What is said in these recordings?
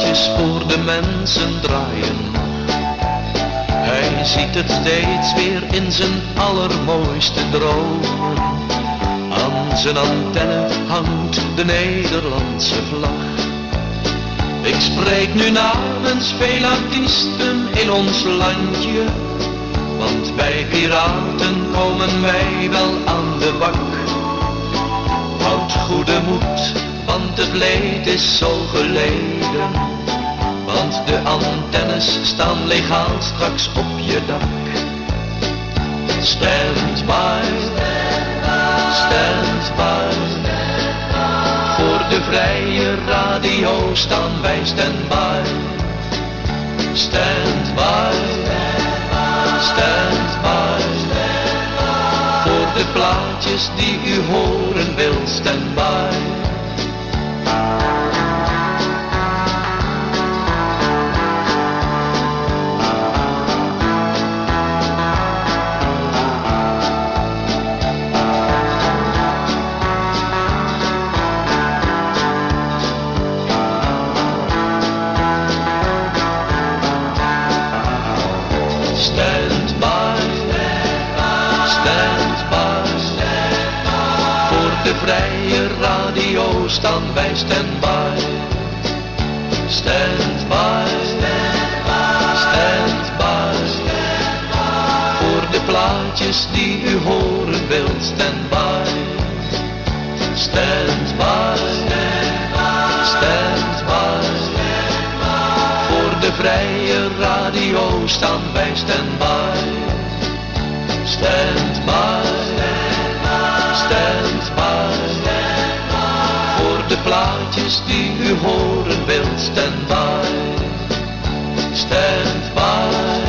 plaatjes voor de mensen draaien. Hij ziet het steeds weer in zijn allermooiste dromen. Aan zijn antenne hangt de Nederlandse vlag. Ik spreek nu namens veel artiesten in ons landje. Want bij piraten komen wij wel aan de bak. Houd goede moed, want het leed is zo geleden. Want de antennes staan legaal straks op je dak. Stand by, stand by. Voor de vrije radio staan wij stand by. Stand by, stand by. Voor de plaatjes die u horen wil, stand by. Stand by, stand by. Voor de plaatjes die u horen wilt, stand by. Stand by, stand by. Voor de vrije radio staan wij stand by. Stand by, stand by. De plaatjes die u horen wilt, stand by. Stand by,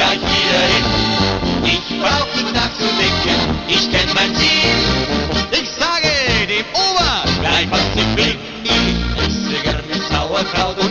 gleich wieder hin. Ich brauch nicht nachzudenken, ich kenn mein Ziel. Ich sage dem Ober gleich was ich will. Ich esse gerne Sauerkraut und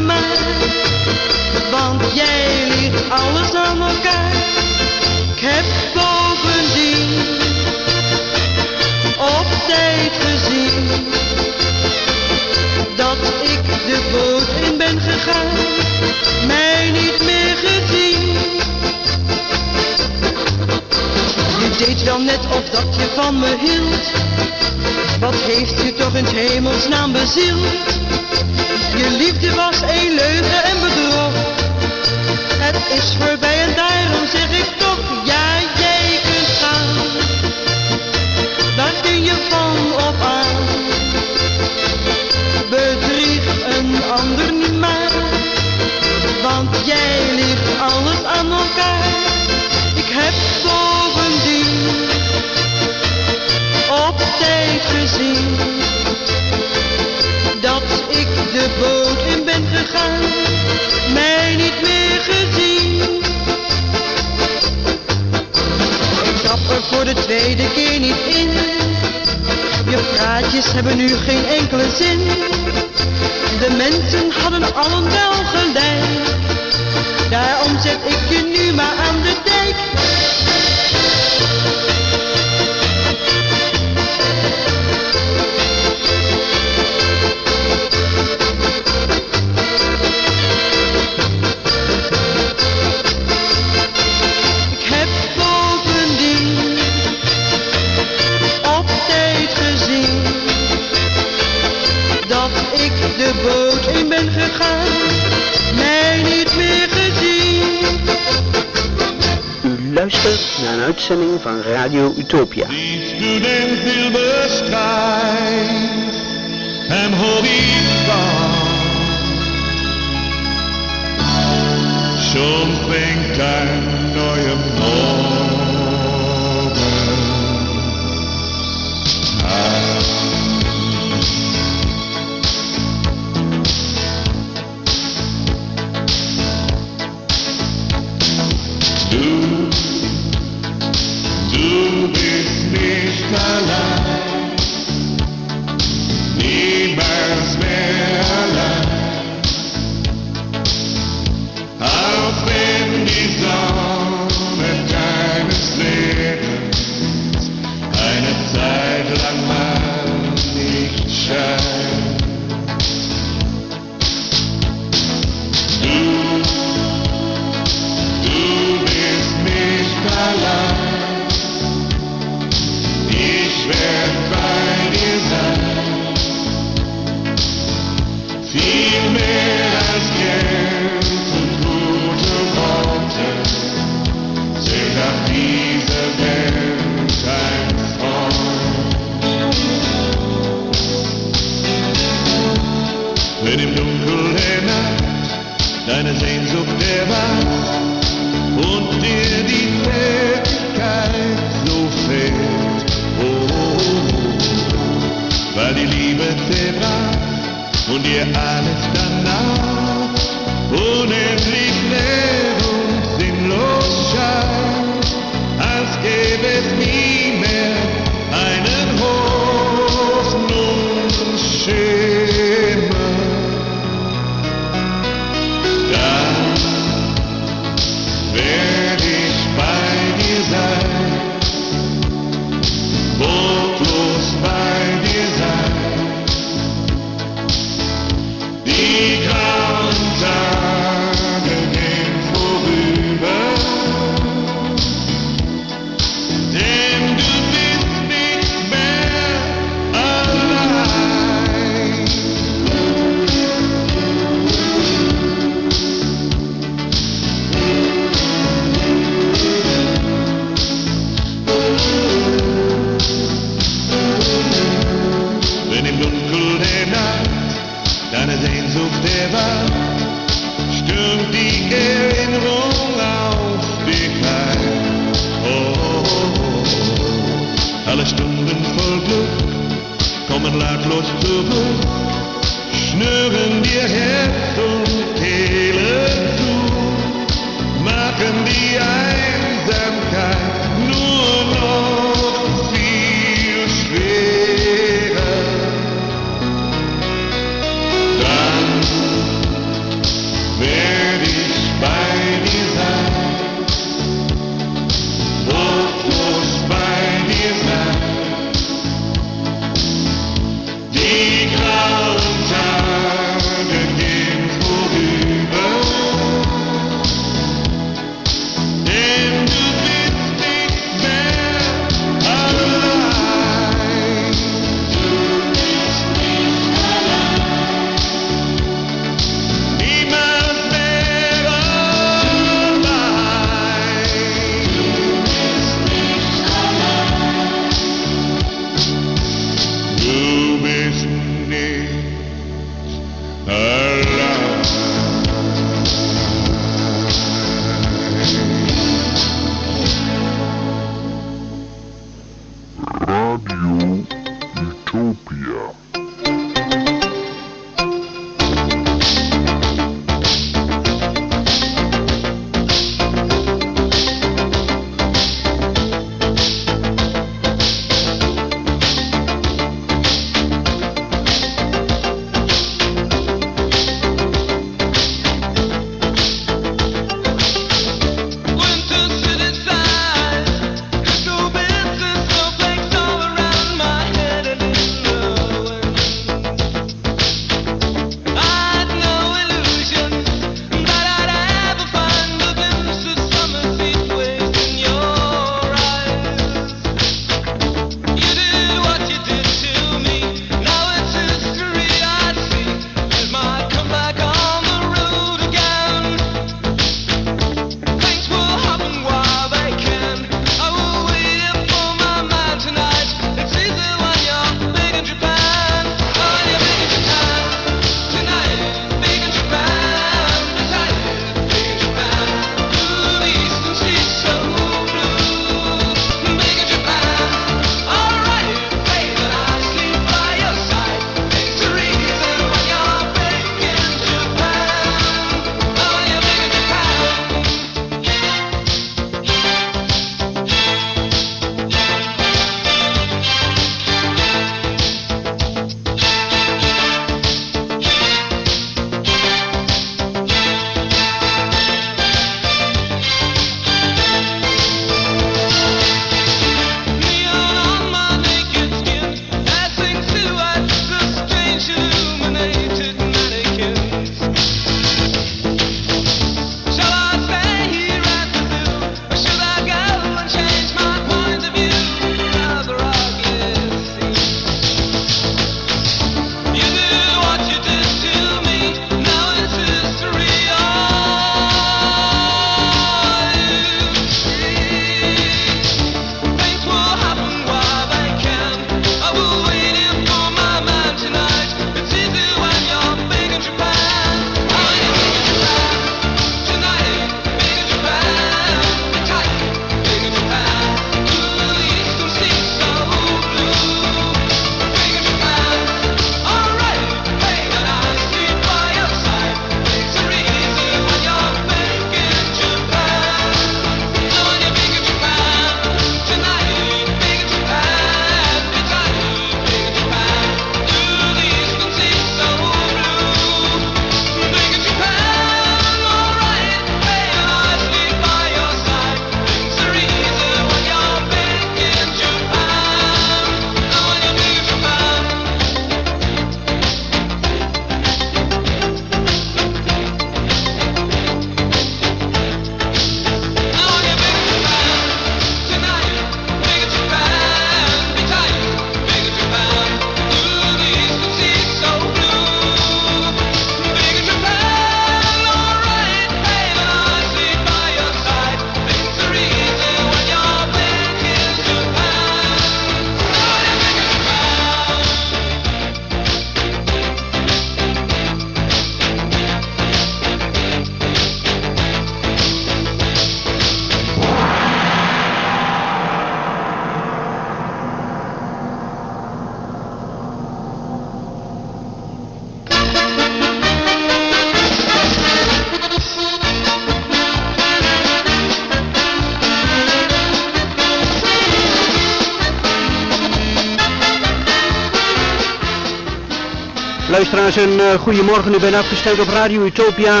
Een uh, goedemorgen. U bent afgestemd op Radio Utopia.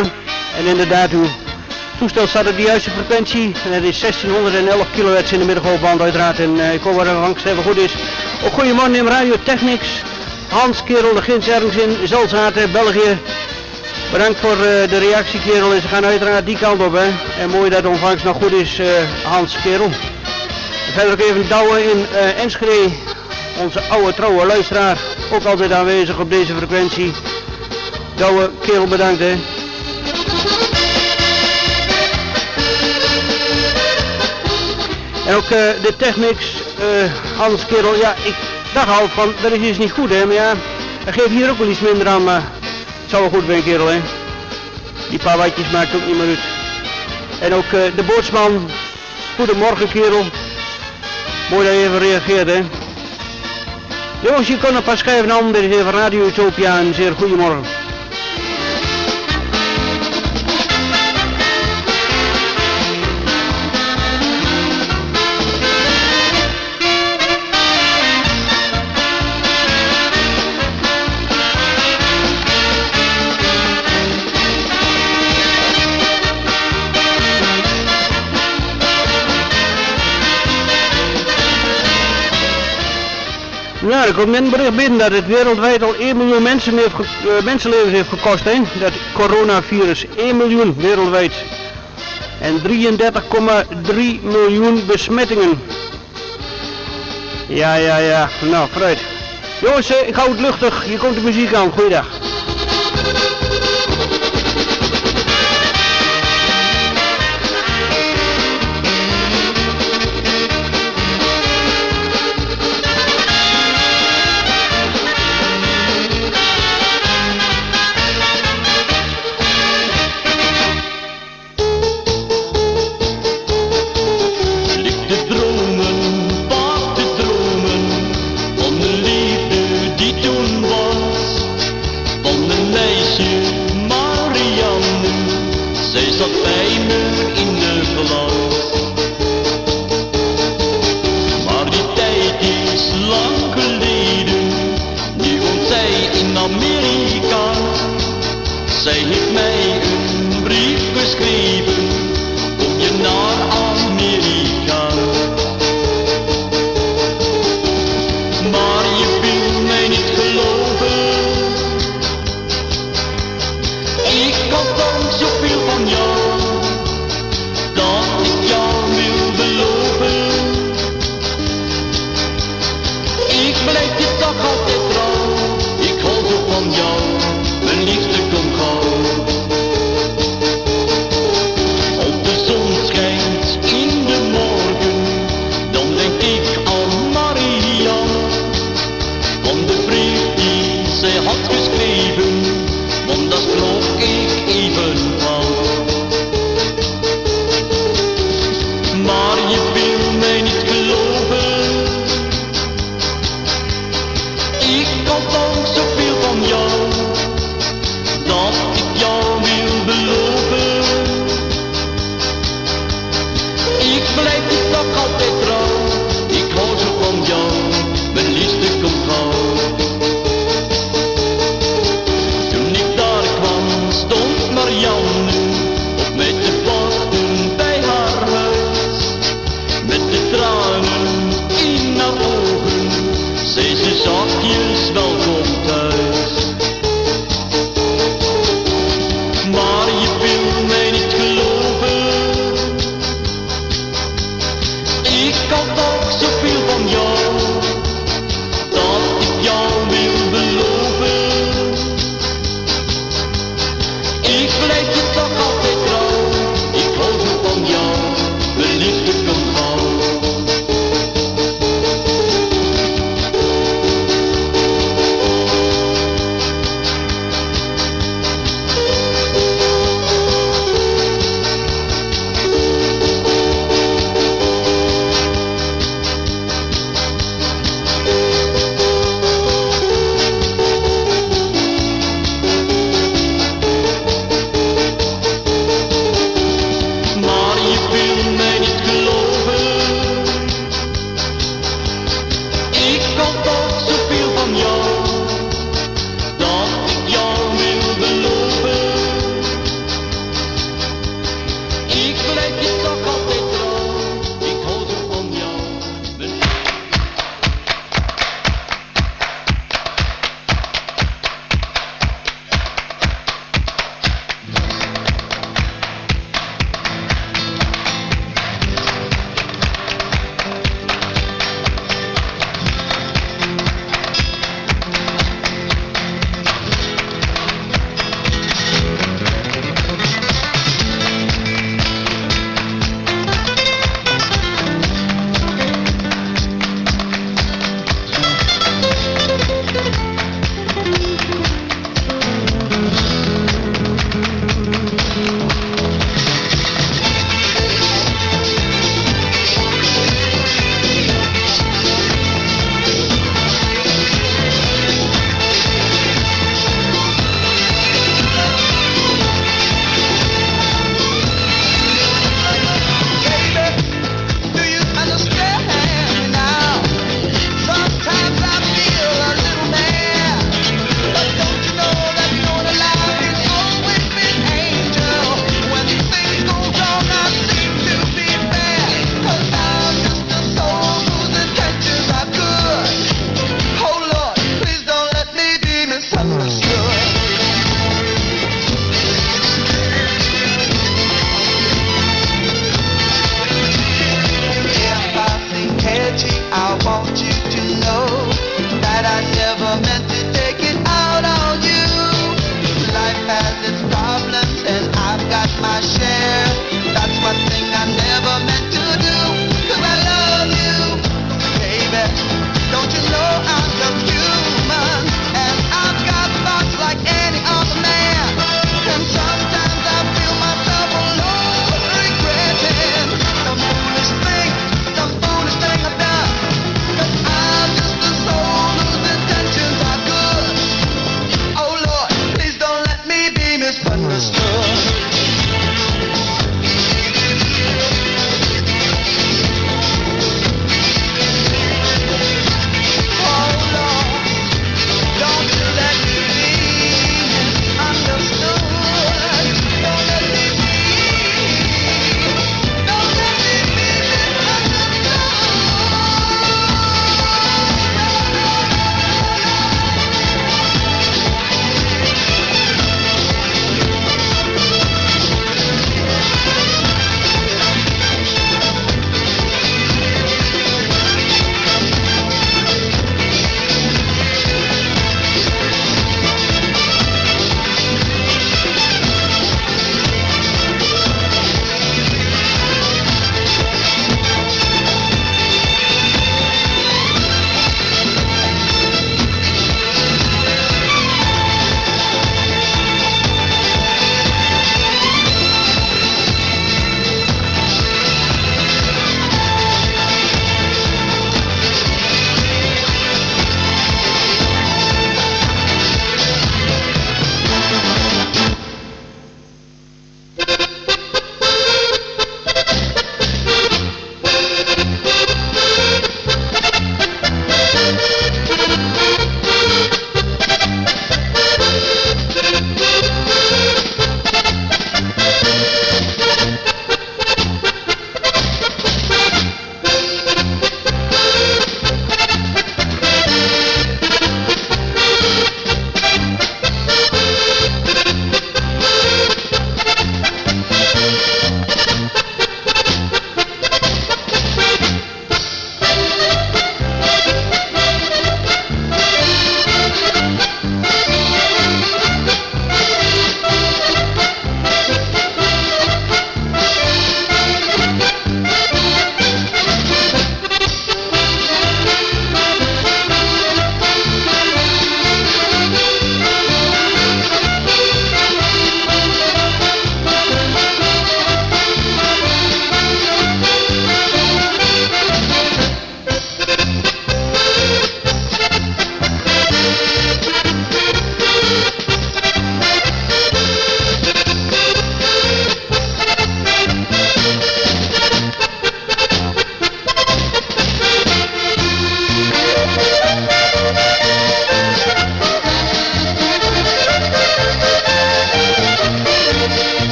En inderdaad, uw toestel staat op de juiste frequentie. En het is 1611 kHz in de middengolfband uiteraard. En uh, ik hoop dat het even goed is. Ook goedemorgen in Radio Technics. Hans Kerel, de Gins ergens in Zelzaten, België. Bedankt voor de reactie Kerel. Ze gaan uiteraard die kant op. Hè. En mooi dat de ontvangst nog goed is, Hans Kerel. Verder ook even douwen in Enschede. Onze oude trouwe luisteraar ook altijd aanwezig op deze frequentie. Douwe kerel bedankt hè. En ook uh, de Technics, uh, Hans kerel, ja ik dacht al van dat is iets niet goed hè, maar ja, dat geeft hier ook wel iets minder aan, maar het zou wel goed zijn kerel hè. Die paar watjes maakt ook niet meer uit. En ook uh, de bootsman, goedemorgen kerel. Mooi dat je even reageert hè. Een schrijven aan, dit is even Radio Utopia en zeer goedemorgen. Ja, er komt men bericht binnen dat het wereldwijd al 1 miljoen mensen heeft uh, mensenlevens heeft gekost. Hè? Dat coronavirus 1 miljoen wereldwijd. En 33,3 miljoen besmettingen. Ja, ja, ja. Nou, vooruit. Jongens, eh, ik hou het luchtig. Hier komt de muziek aan. Goeiedag.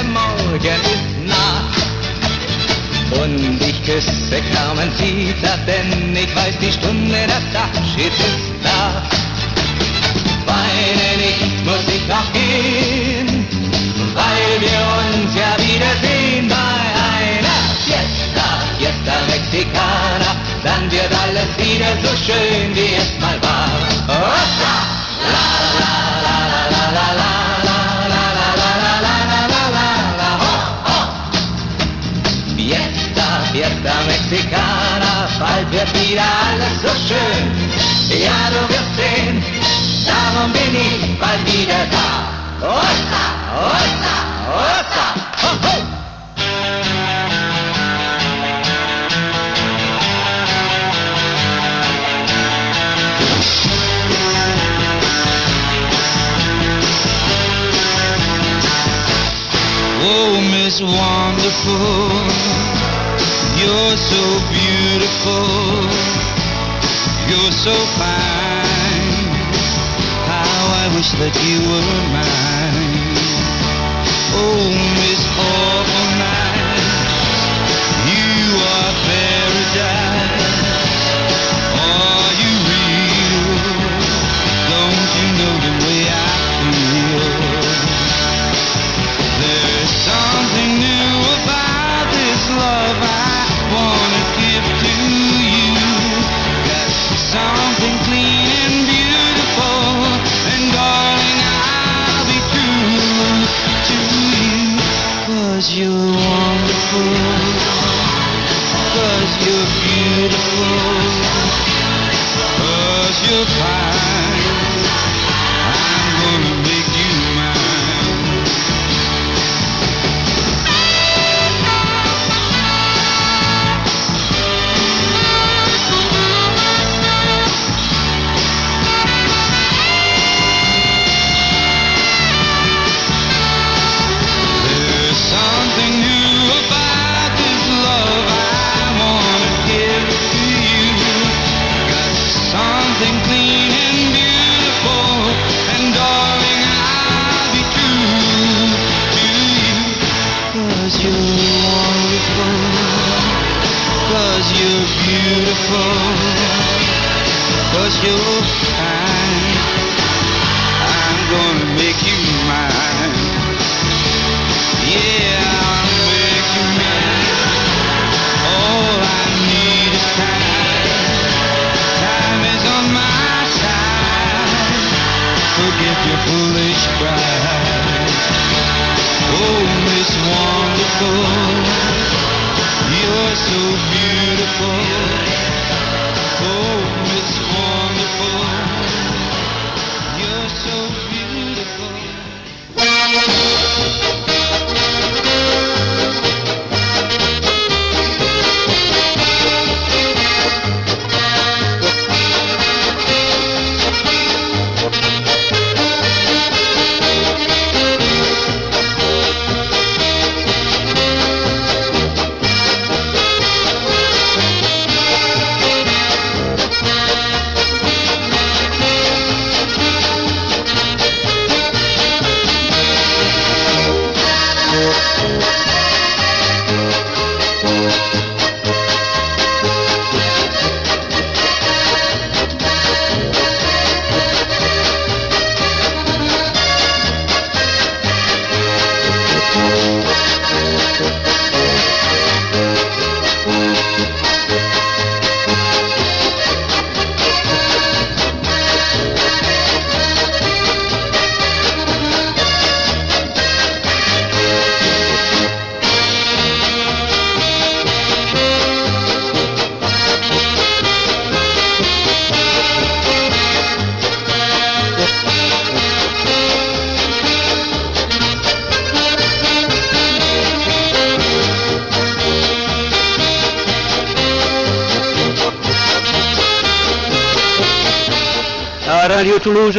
der Morgen ist nah. Und ich küsse Carmen Zita, denn ich weiß die Stunde, das Abschied ist da. Weine nicht, muss ich noch gehen, weil wir uns ja wiedersehen bei einer Fiesta, Fiesta Mexicana. Dann wird alles wieder so schön, wie es mal war. Oh, la, la, la. fiesta mexicana, weil wir wieder alles so schön. Ja, du wirst sehen, darum bin ich bald wieder da. Osta, Osta, Osta, ho, ho. Oh, Miss Wonderful you're so beautiful. You're so fine. How I wish that you were mine. Oh, Miss Auburn. beautiful. You're so beautiful.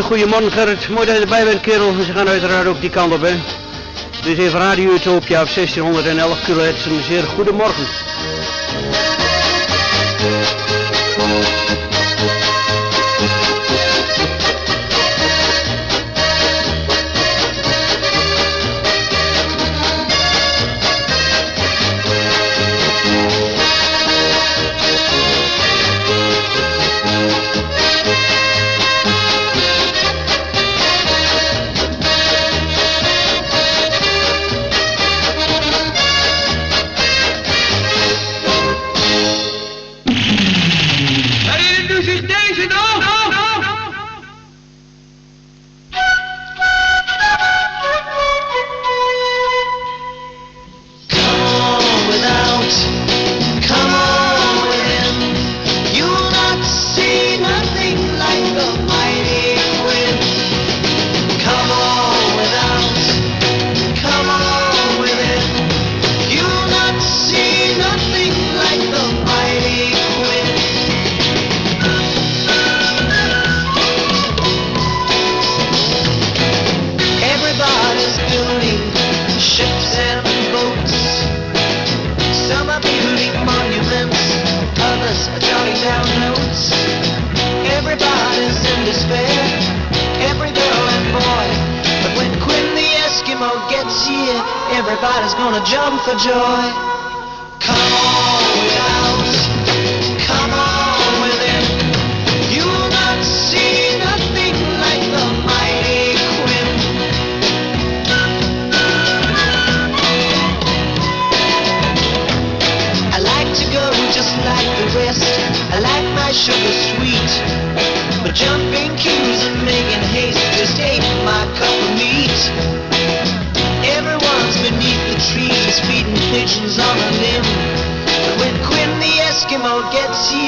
een goede man Gerrit. Mooi dat je erbij bent kerel. Ze gaan uiteraard ook die kant op hè. Dit even Radio Utopia op 1611 kHz. Een zeer goede morgen.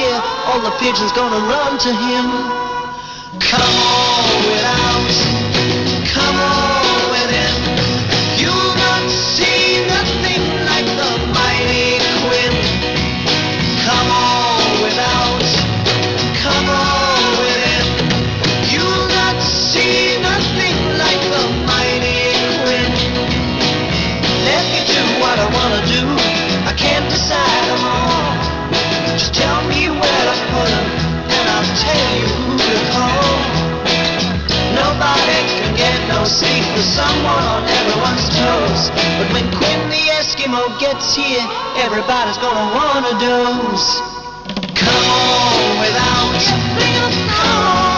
here, all the pigeons gonna run to him. Come on without safe for someone on everyone's toes. But when Quinn the Eskimo gets here, everybody's gonna wanna doze. Come on without, come on.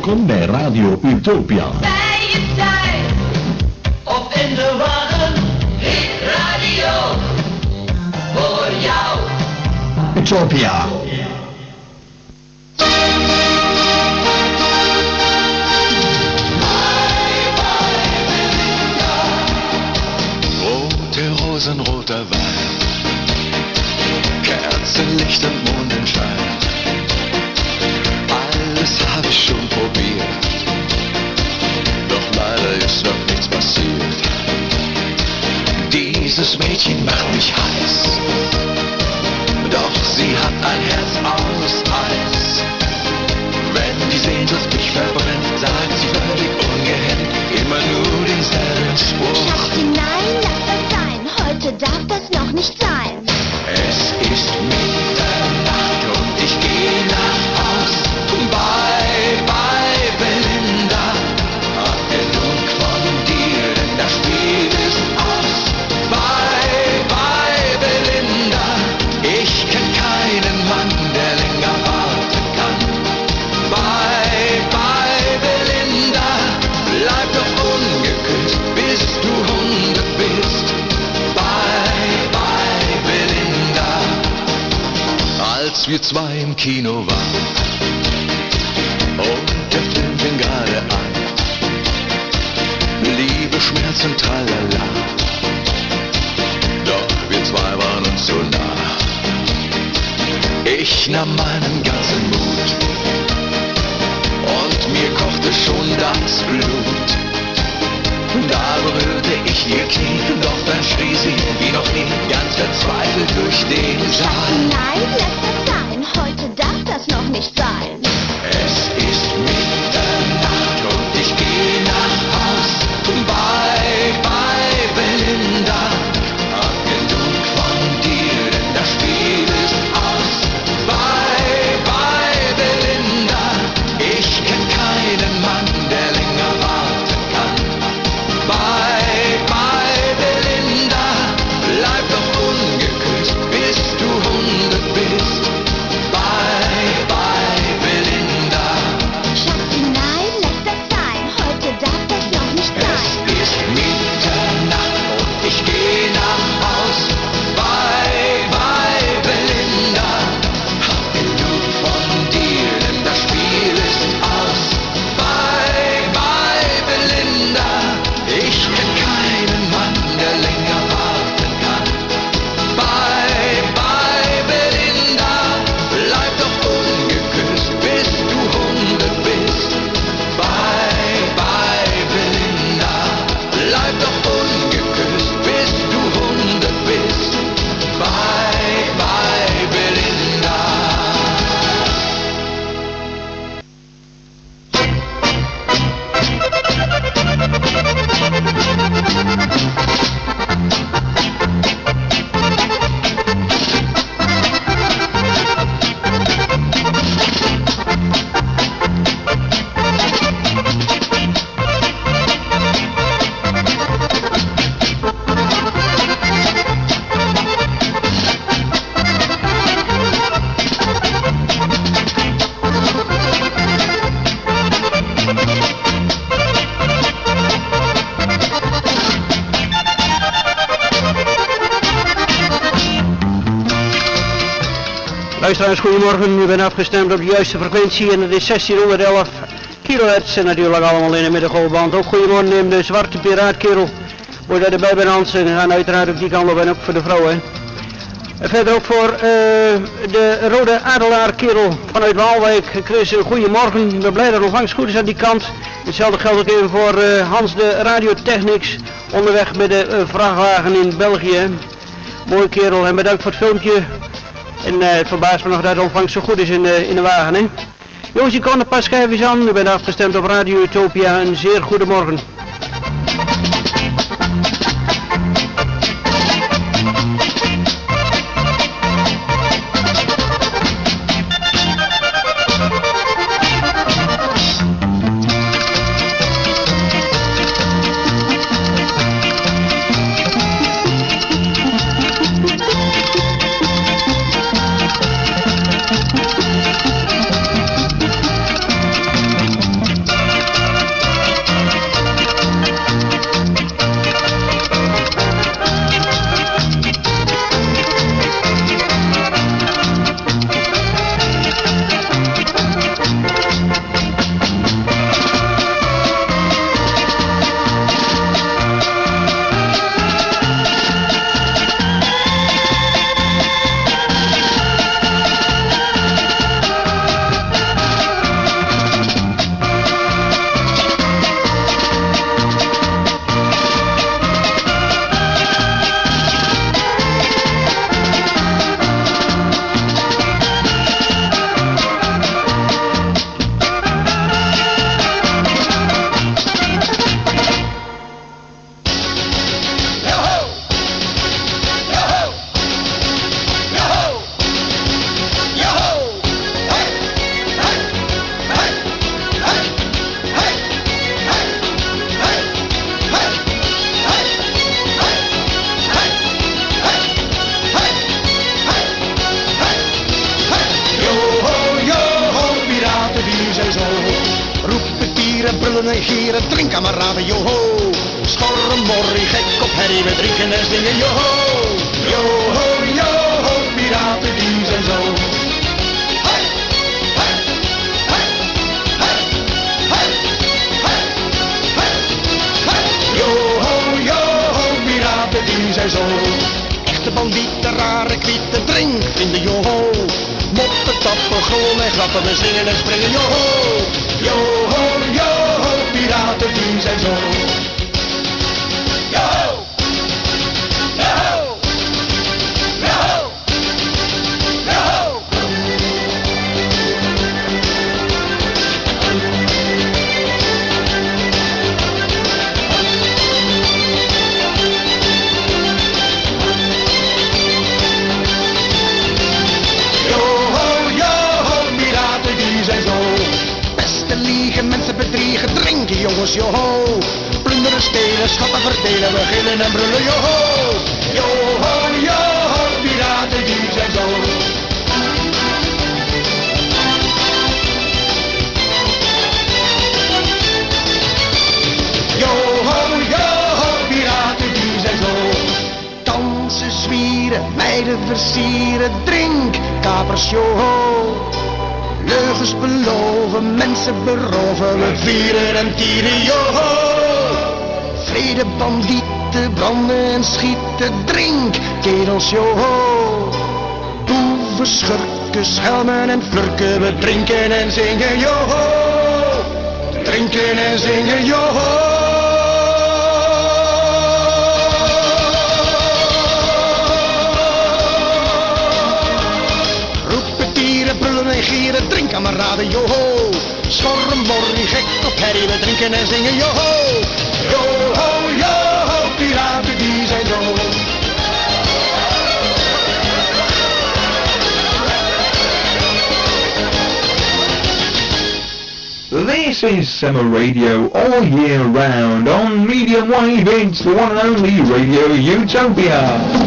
Welkom bij Radio Utopia. Bij je thuis of in de wagen, hit radio voor jou. Utopia. Rote Rosen, roter Wein, Kerzenlicht und Mondenschein. Alles habe ich schon doch leider ist noch nichts passiert. Dieses Mädchen macht mich heiß, doch sie hat ein Herz aus Eis. Wenn die Sehnsucht mich verbrennt, sagt sie völlig ungehemmt immer nur denselben Spruch. Schatzi, nein, lass das sein. Heute darf das noch nicht sein. Es ist Mitternacht und ich gehe nach wir zwei im Kino waren und der Film fing gerade an. Liebe, Schmerz und Tralala. Doch wir zwei waren uns so nah. Ich nahm meinen ganzen Mut und mir kochte schon das Blut. Da berührte ich ihr Knie, doch dann schrie sie wie noch nie, ganz verzweifelt durch den Saal. Nein, lass das goedemorgen. U bent afgestemd op de juiste frequentie en het is 1611 kilohertz en natuurlijk allemaal in de middengolfband. Ook goedemorgen neem de zwarte piraatkerel. Wordt er erbij bij en gaan uiteraard op die kant op en ook voor de vrouwen. En verder ook voor eh, de rode adelaarkerel vanuit Waalwijk. Chris, een goedemorgen. Ik ben blij dat ontvangst goed is aan die kant. Hetzelfde geldt ook even voor eh, Hans de Radiotechnics onderweg met de eh, vrachtwagen in België. Mooi kerel en bedankt voor het filmpje. En eh, het verbaast me nog dat de ontvangst zo goed is in, de in de wagen. Hè? Jongens, kan een paar schijfjes aan. U bent afgestemd op Radio Utopia. Een zeer goede morgen. It's the one and only Radio Utopia.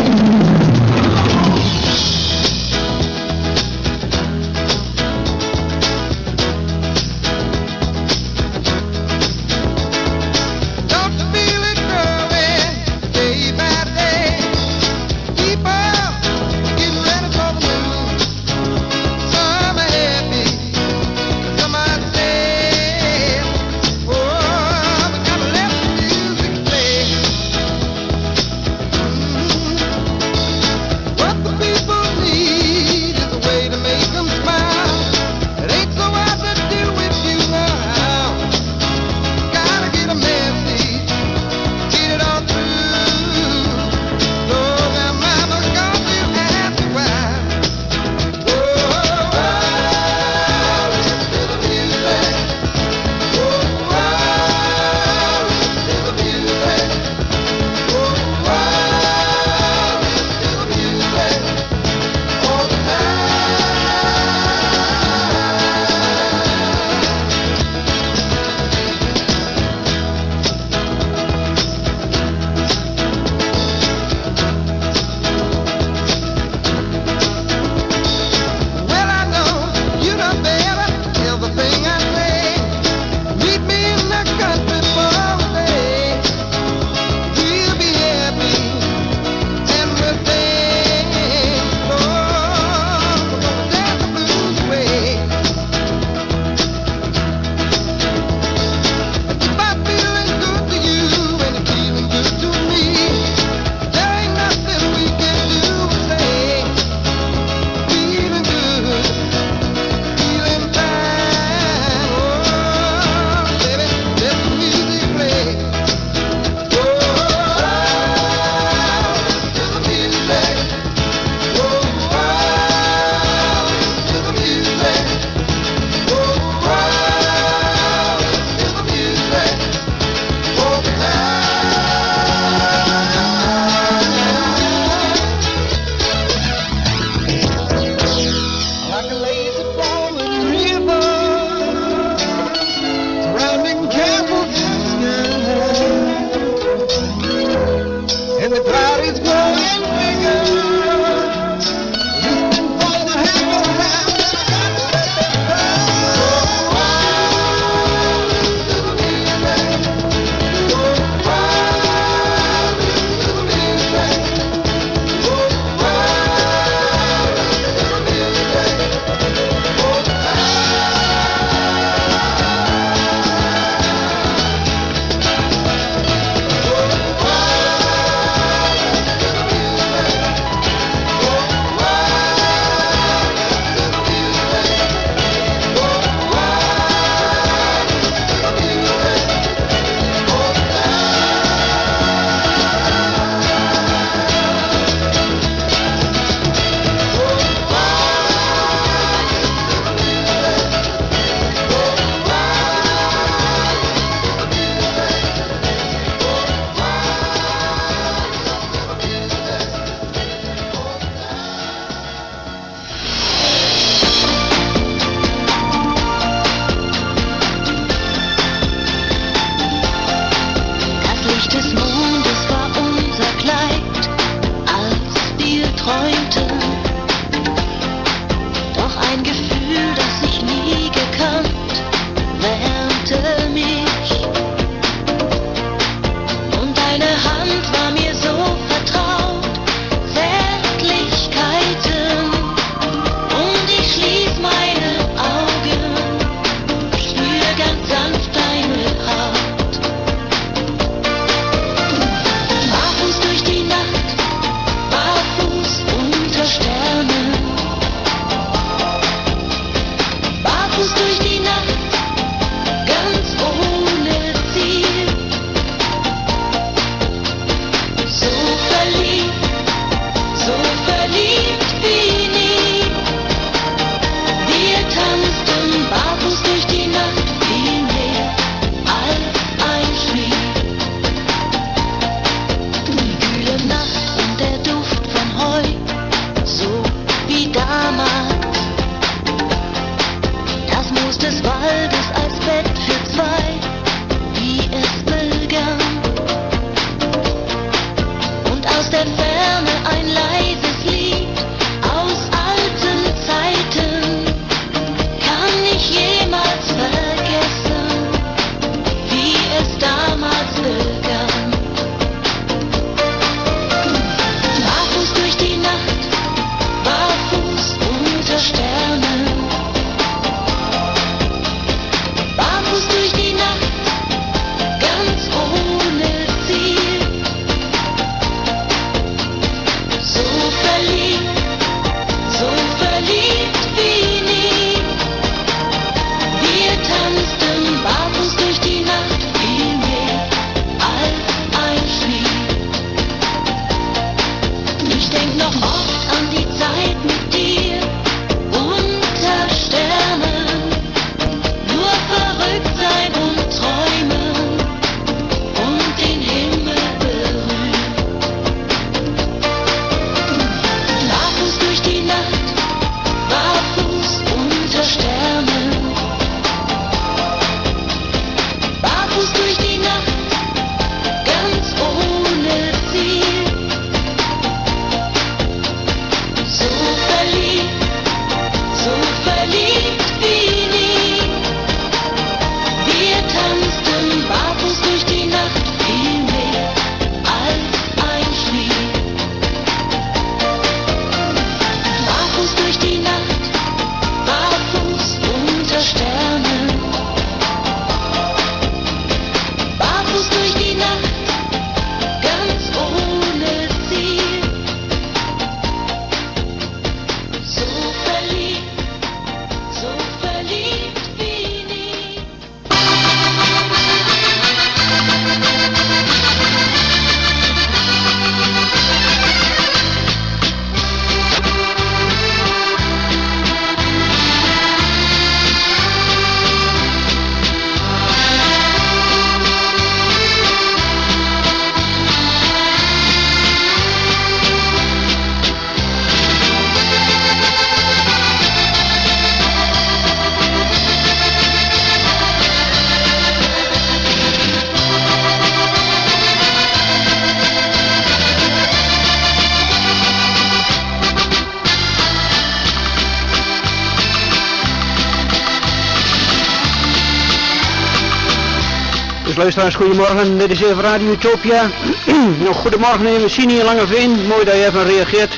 Luisteraars, goedemorgen. Dit is even Radio Utopia. Nog goedemorgen in Messini in Langeveen. Mooi dat je even reageert.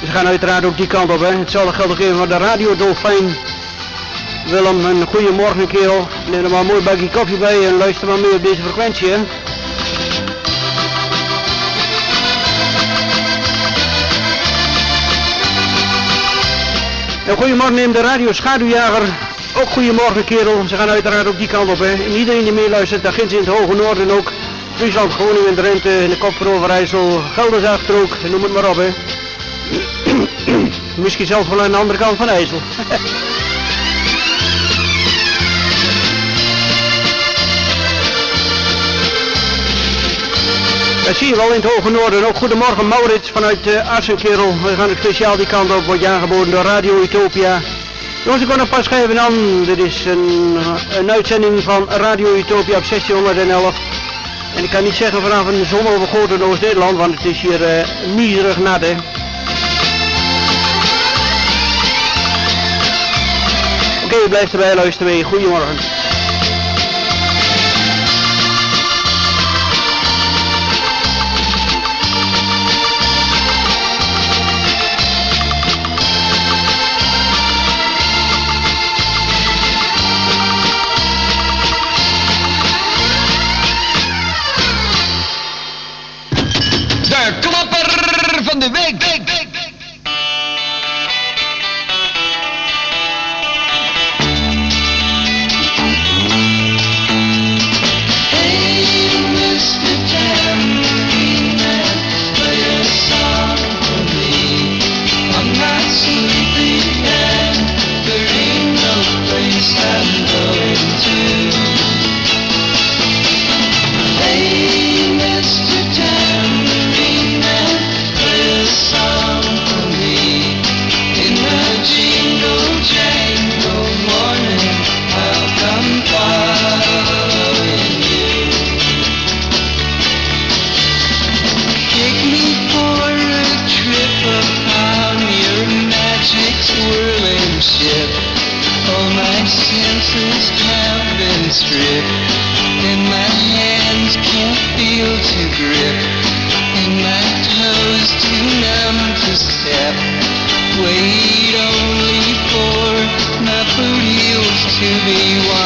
We gaan uiteraard ook die kant op. Hè. Hetzelfde geldt ook even voor de Radio Dolfijn. Willem, een goedemorgen kerel. Neem er maar een mooi bakje koffie bij en luister maar mee op deze frequentie. Hè. En goedemorgen neem de radio Schaduwjager. Ook goedemorgen kerel. Ze gaan uiteraard ook die kant op. Hè. En iedereen die meeluistert, daar ginds in het hoge noorden ook. Friesland, Groningen, Drenthe, in de kop van Overijssel, Gelders Achterhoek, noem het maar op. Hè. Misschien zelfs wel aan de andere kant van IJssel. Dat zie je wel in het hoge noorden. Ook goedemorgen Maurits vanuit uh, Arsenkerel. We gaan ook speciaal die kant op. Wordt je aangeboden door Radio Utopia. Jongens, ik kan nog pas geven aan. Dit is een, een uitzending van Radio Utopia op 1611. En ik kan niet zeggen vanaf een zonovergoten Oost-Nederland, want het is hier uh, miserig nat hè. Oké, okay, blijf erbij luisteren. Goedemorgen. to me one.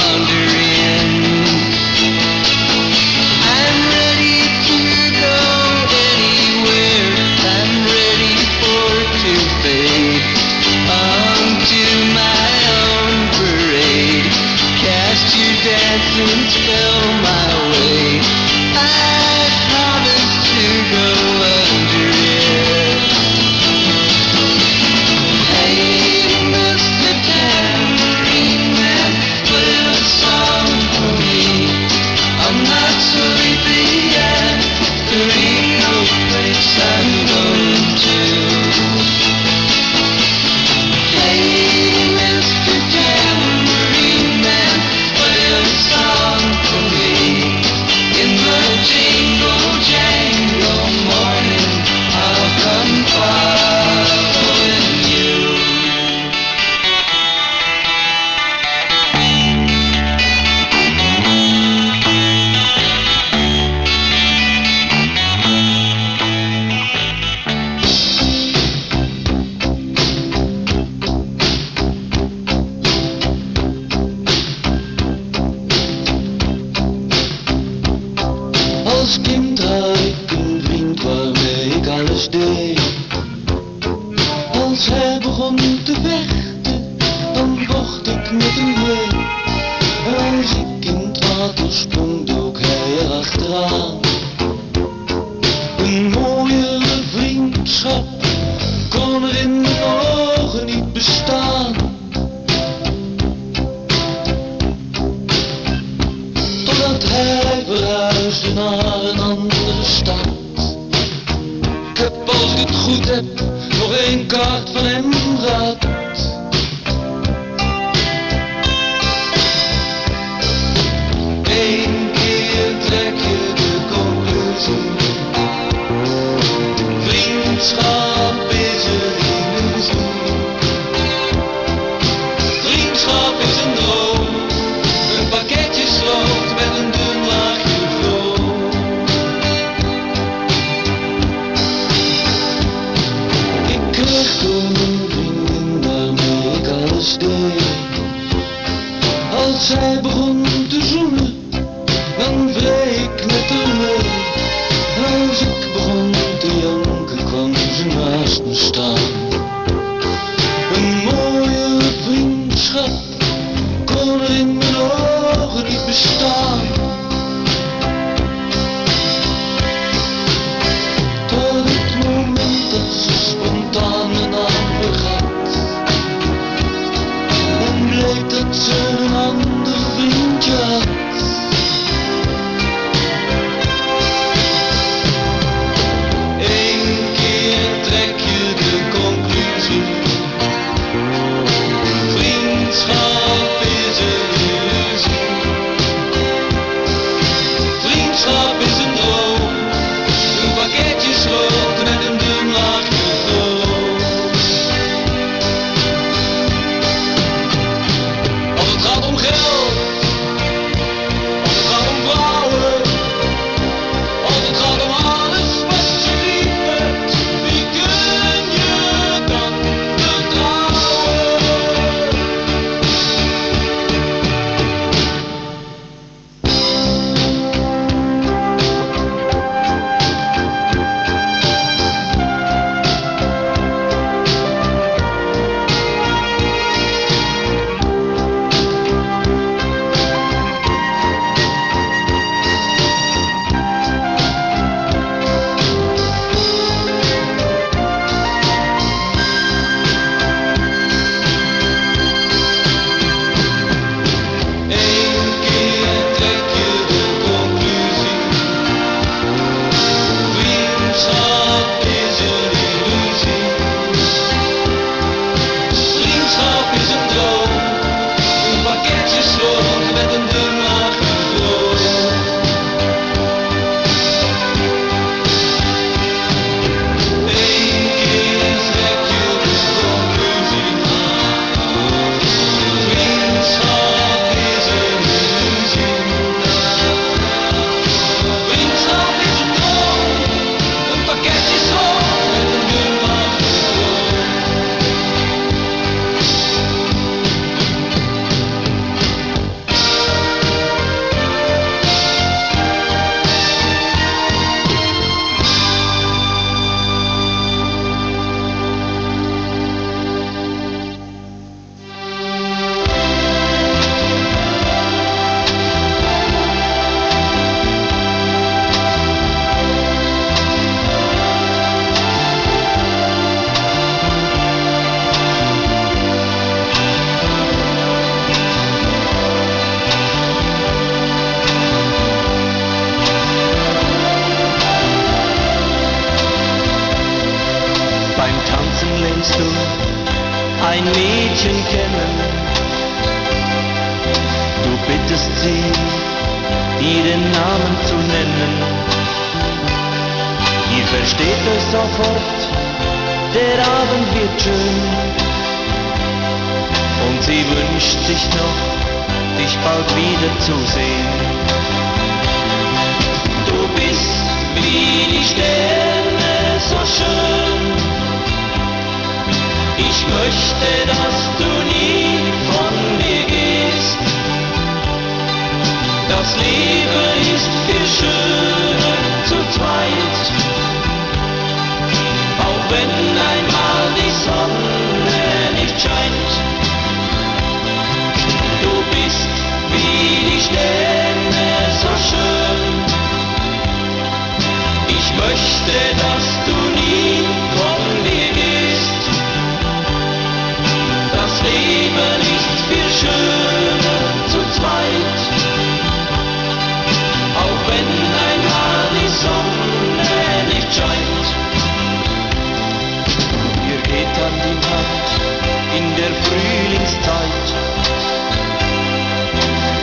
in der Frühlingszeit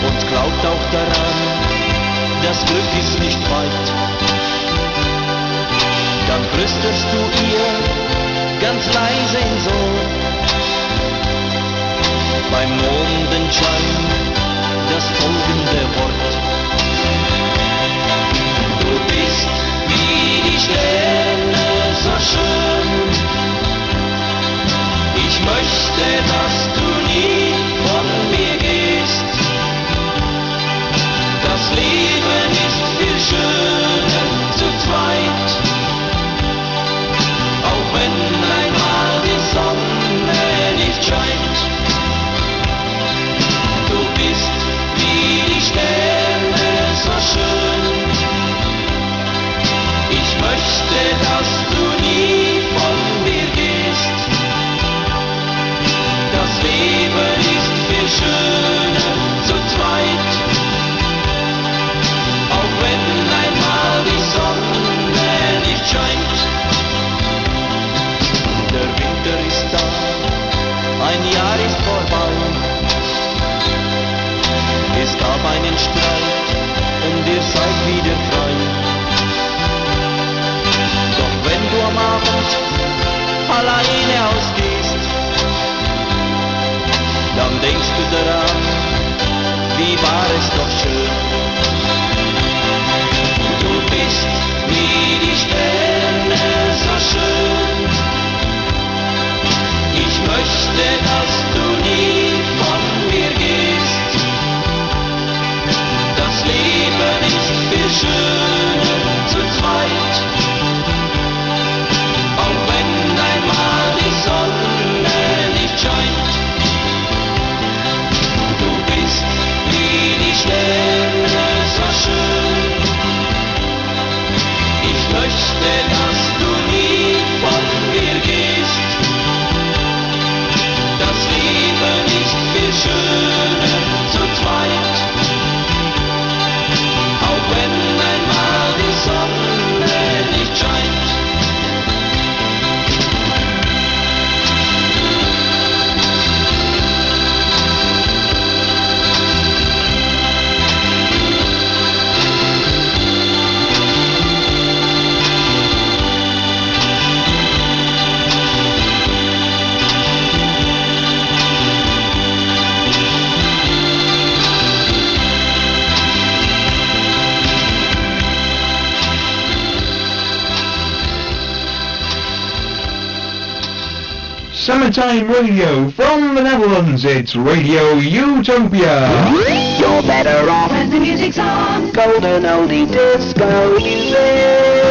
und glaubt auch daran, das Glück ist nicht weit. Dann flüsterst du ihr ganz leise in so beim Mondenschein das folgende Wort. Du bist wie die Sterne so schön möchte, dass du nie von mir gehst. Das Leben ist viel schöner zu zweit. Auch wenn einmal die Sonne nicht scheint. Du bist wie die Sterne so schön. Ich möchte, dass du nie Einen Streit und ihr seid wieder frei. Doch wenn du am Abend alleine ausgehst, dann denkst du daran, wie war es doch schön. Du bist wie die Sterne so schön. Ich möchte, dass du schöner zu zweit. Auch wenn einmal die Sonne nicht scheint. Du bist wie die Sterne so schön. Ich möchte, dass du Summertime Radio from the Netherlands, it's Radio Utopia. You're better off when the music's on. Golden oldie disco music.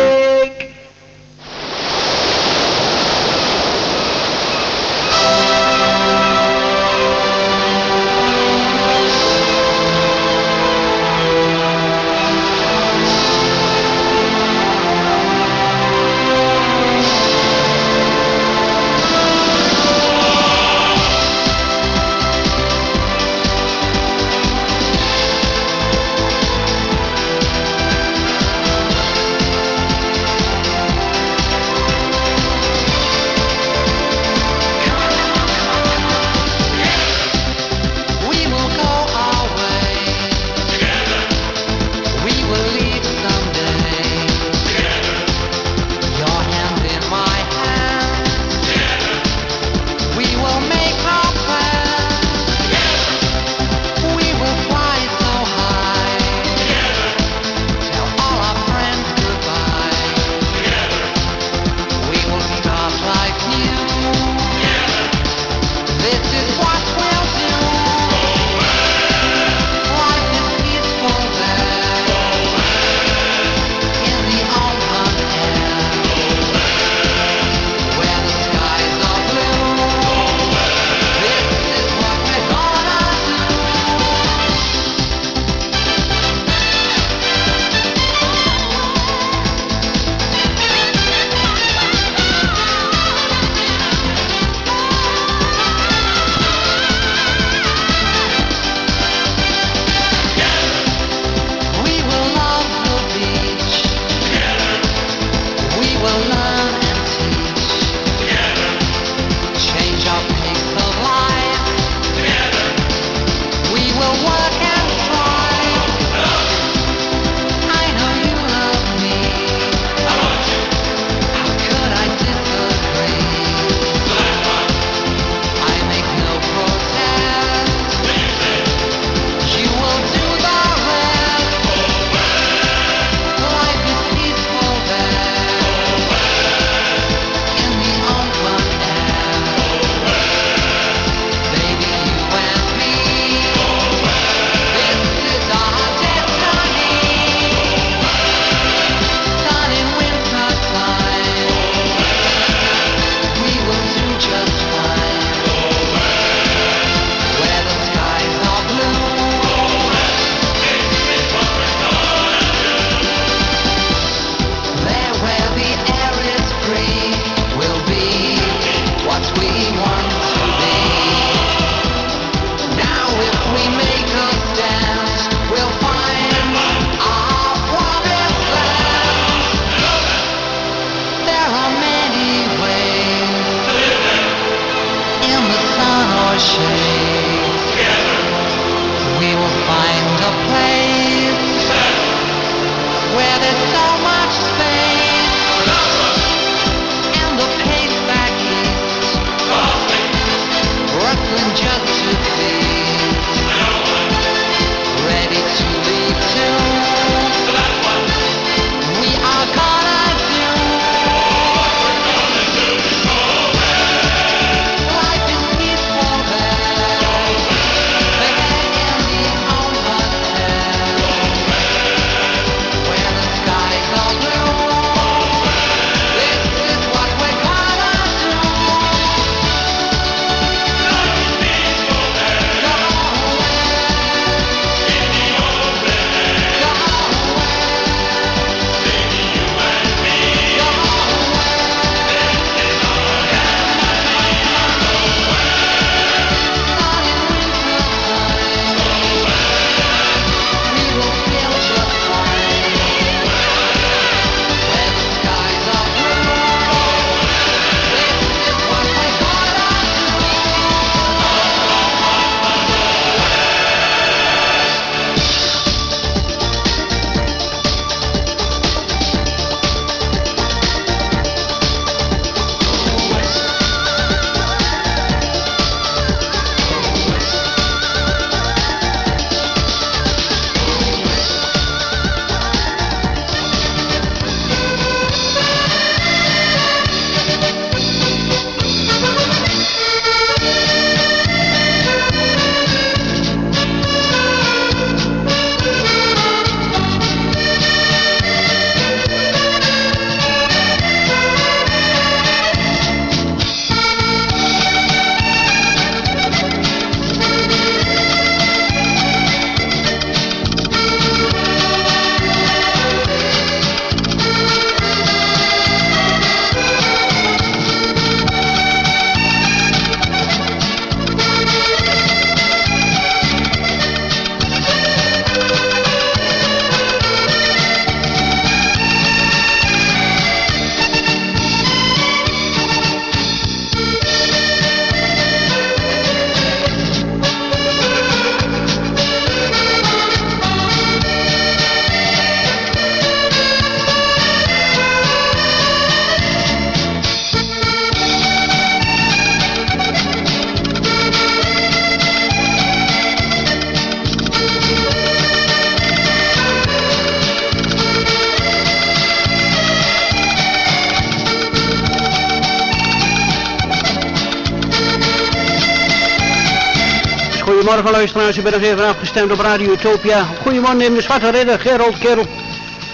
Nog even afgestemd op Radio Utopia. Goedemorgen in de Zwarte Ridder, Gerold Kerel.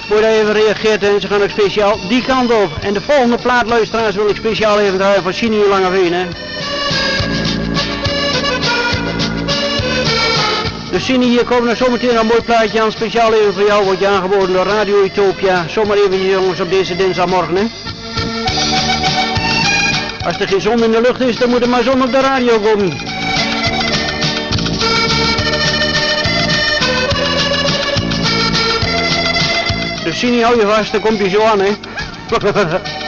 Moet je even reageert en ze gaan ook speciaal die kant op. En de volgende plaat luisteraars wil ik speciaal even draaien van Sini Langeveen hè. Dus Sini, hier komen er zometeen een mooi plaatje aan. Speciaal even voor jou wordt je aangeboden door Radio Utopia. Zomaar even jongens op deze dinsdagmorgen hè. Als er geen zon in de lucht is, dan moet er maar zon op de radio komen. mașinii au ivaște compijoane.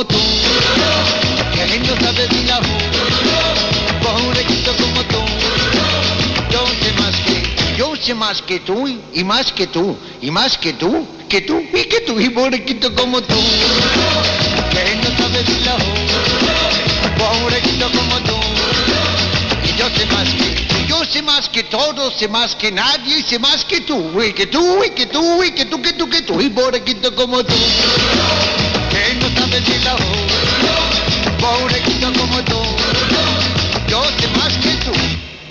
como tú. Que no sabe ni la pobrecito como tú. Yo sé más que, yo sé más que tú, y más que tú, y más que tú, que tú, y que tú, y pobrecito como tú. Que no sabe ni la pobrecito como tú. Y yo sé más que, yo sé más que todos, sé más que nadie, sé más que tú, y que tú, y que tú, y que tú, que tú, que tú, y pobrecito como tú. Sé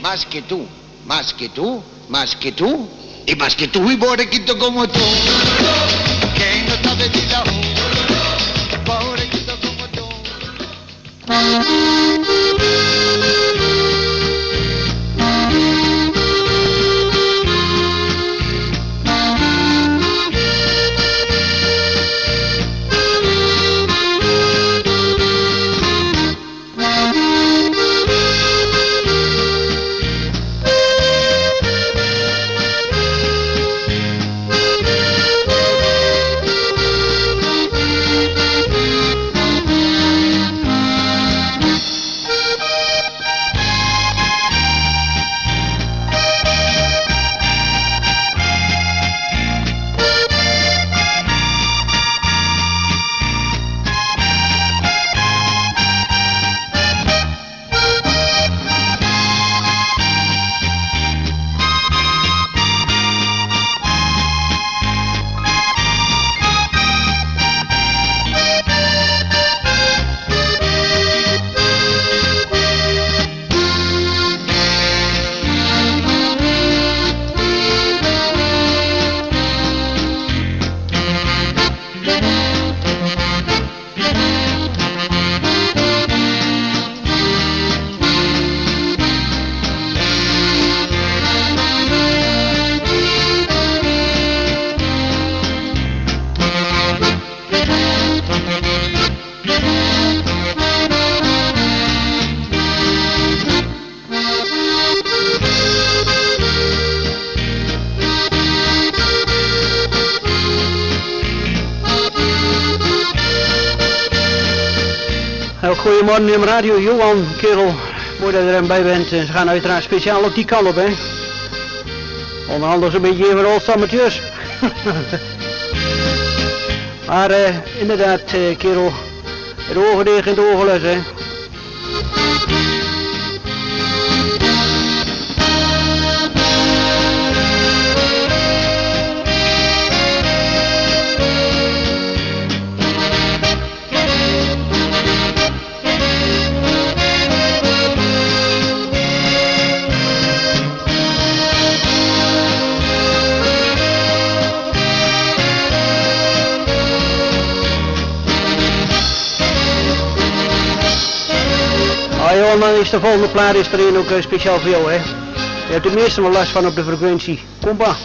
más que tú, más que tú, más que tú, y más que tú, y pobrecito como tú. Que no pobrecito como tú. In radio, Johan, kerel. Mooi dat je er bij bent. En ze gaan uiteraard speciaal op die kant op, hè. Onder andere zo'n beetje voor onze amateurs. maar eh, inderdaad, eh, kerel. Het ogen dicht en het ogen hè. Dan is de volgende plaat is er een ook eh, speciaal jou, hè. Je hebt er meestal wel last van op de frequentie. Kom maar.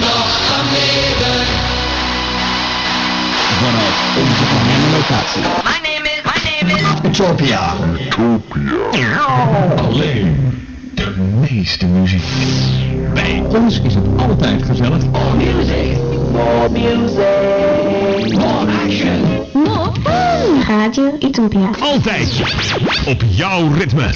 nog beneden. Vanaf onze geheime locatie. My name is, my name is... Utopia. Utopia. Alleen de meeste muziek. Bij ons is het altijd gezellig. More music. More music. More action. More. Radio Utopia. Altijd. Op jouw ritme.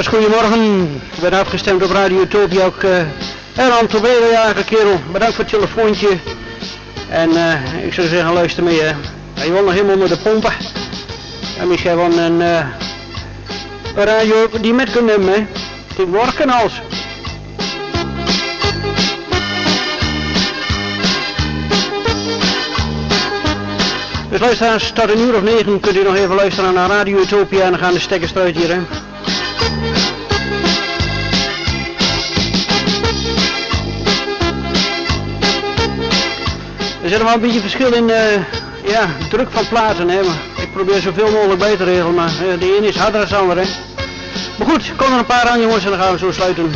Goedemorgen. Ik ben afgestemd op Radio Utopia ook. Uh, Tobedo, ja, kerel. Bedankt voor het telefoontje. En uh, ik zou zeggen, luister mee. Je wil nog helemaal onder de pompen. En misschien wel een, uh, een radio die met kunt nemen. Hè. Die werken als. Dus luisteraars, tot een uur of negen kunt u nog even luisteren naar Radio Utopia en dan gaan de stekkers eruit hier. Hè. Er zit wel een beetje verschil in uh, ja, druk van platen, hè, maar ik probeer zoveel mogelijk bij te regelen, maar uh, de ene is harder dan de. Maar goed, komen er een paar aan jongens en dan gaan we zo sluiten.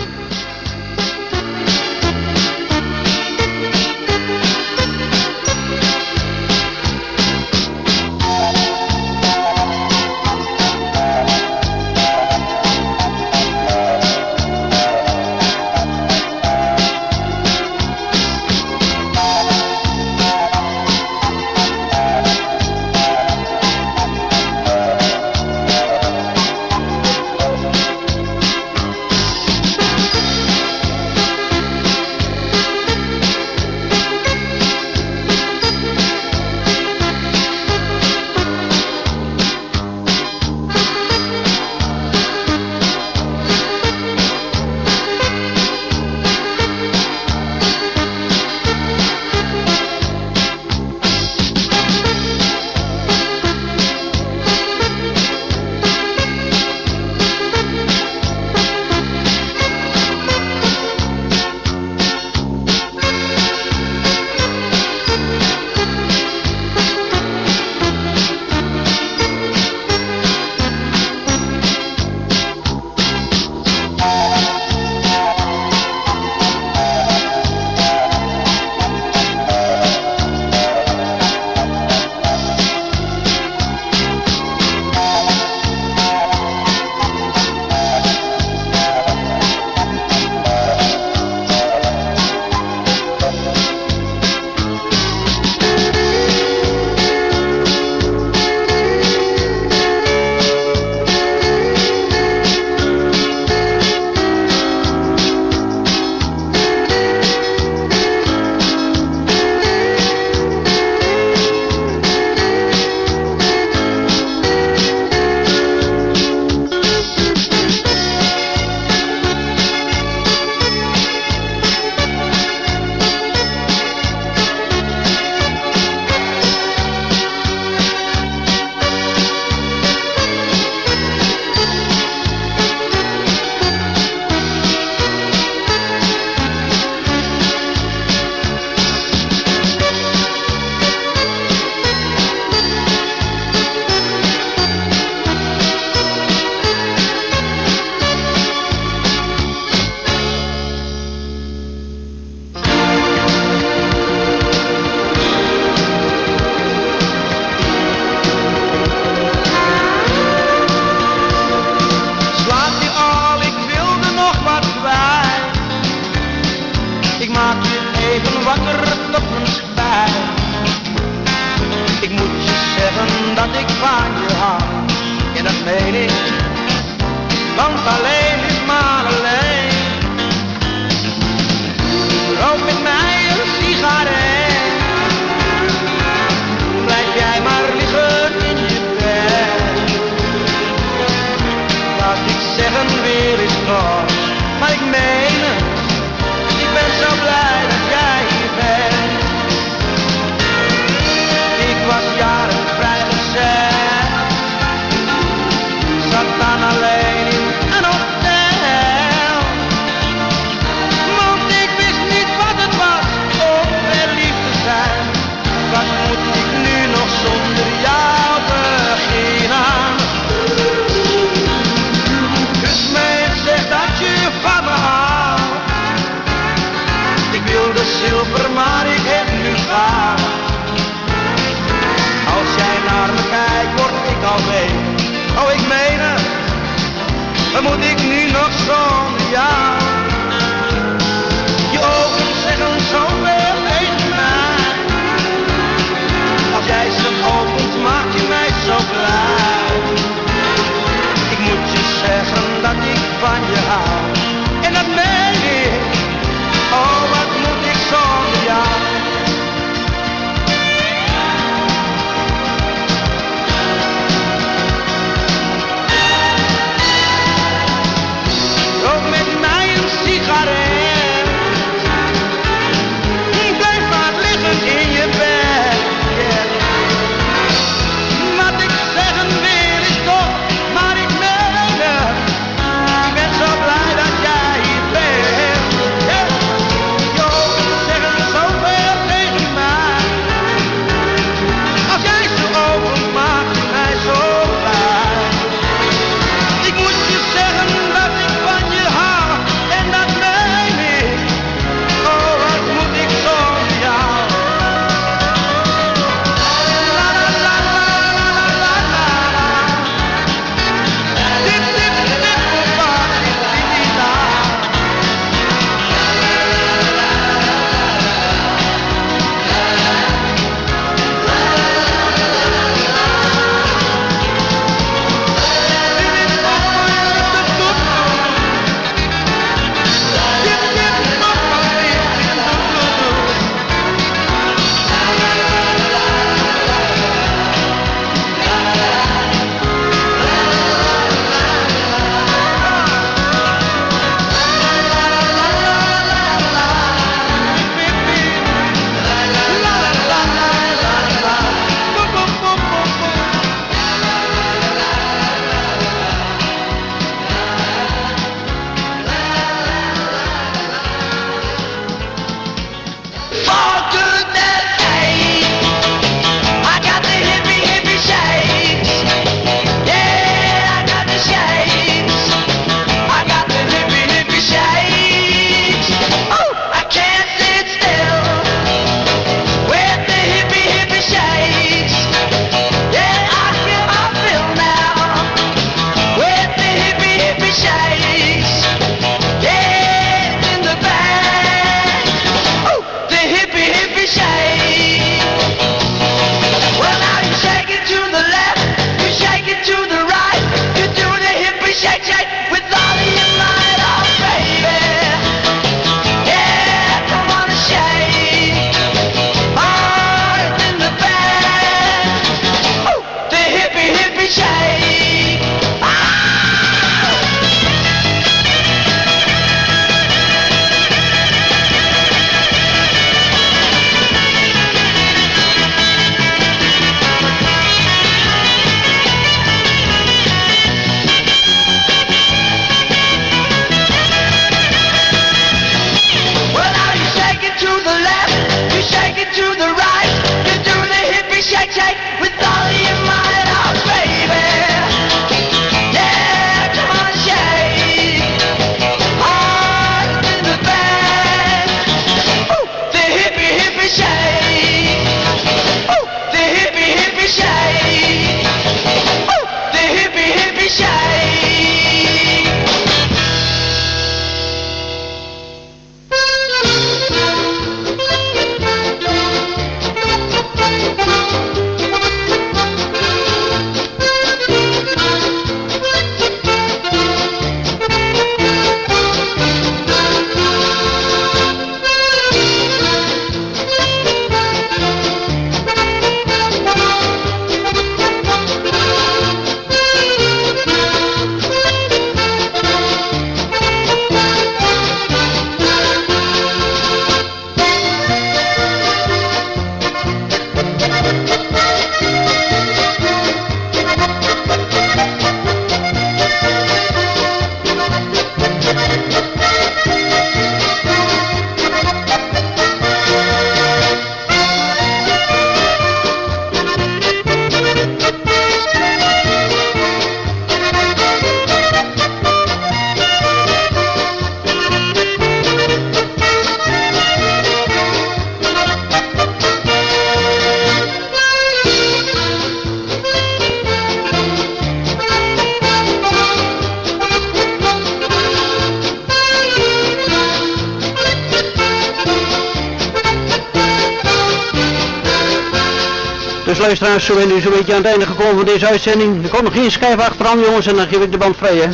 Aan het einde gekomen van deze uitzending. Er komt nog geen schijf achteraan jongens en dan geef ik de band vrij hè.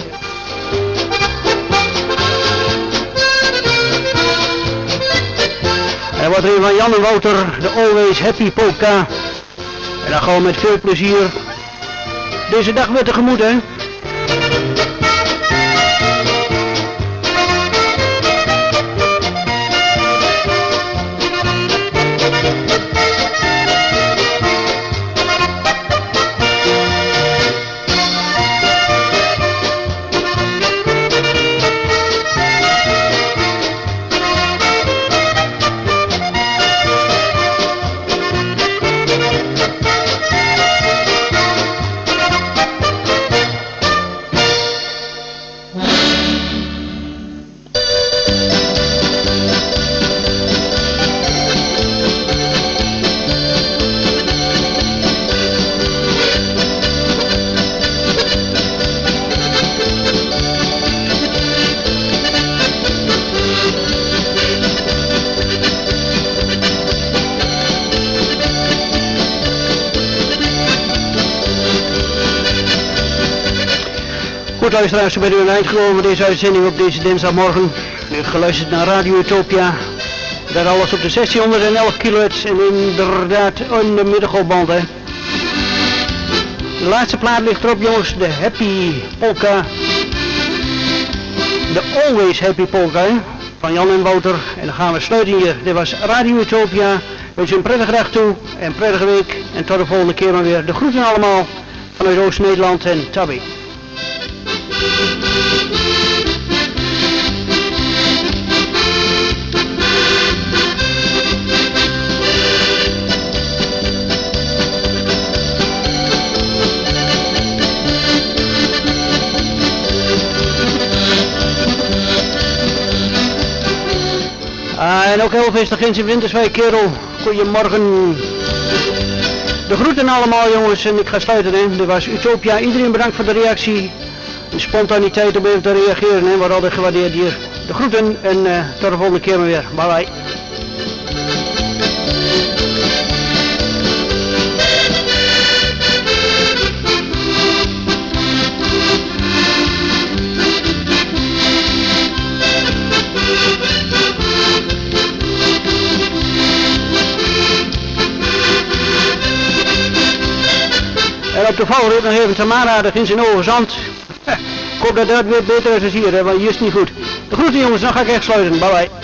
En wat er van Jan en Wouter, de Always Happy Polka. En dan we met veel plezier deze dag weer tegemoet hè. Luisteraars, we zijn aan het eind gekomen deze uitzending op deze dinsdagmorgen. U geluisterd naar Radio Utopia. Dat alles op de 1611 kHz en inderdaad in de middengolfband hè. De laatste plaat ligt erop jongens, de Happy Polka. De Always Happy Polka van Jan en Wouter. En dan gaan we sluiten hier. Dit was Radio Utopia. Wens u een prettige dag toe en een prettige week. En tot de volgende keer maar weer. De groeten allemaal vanuit Oost-Nederland en Tabby. Ah, en ook de Gens in Winterswijk, kerel. Goedemorgen. De groeten allemaal jongens en ik ga sluiten hè. Dit was Utopia. Iedereen bedankt voor de reactie. Spontaniteit om even te reageren hè. Wordt altijd gewaardeerd hier. De groeten en uh, tot de volgende keer maar weer. Bye bye. En op de valrit nog even Tamara, dat in Overzand. Hoop dat dat weer beter is als hier, hè, want hier is het niet goed. De groeten jongens, dan ga ik echt sluiten. Bye bye.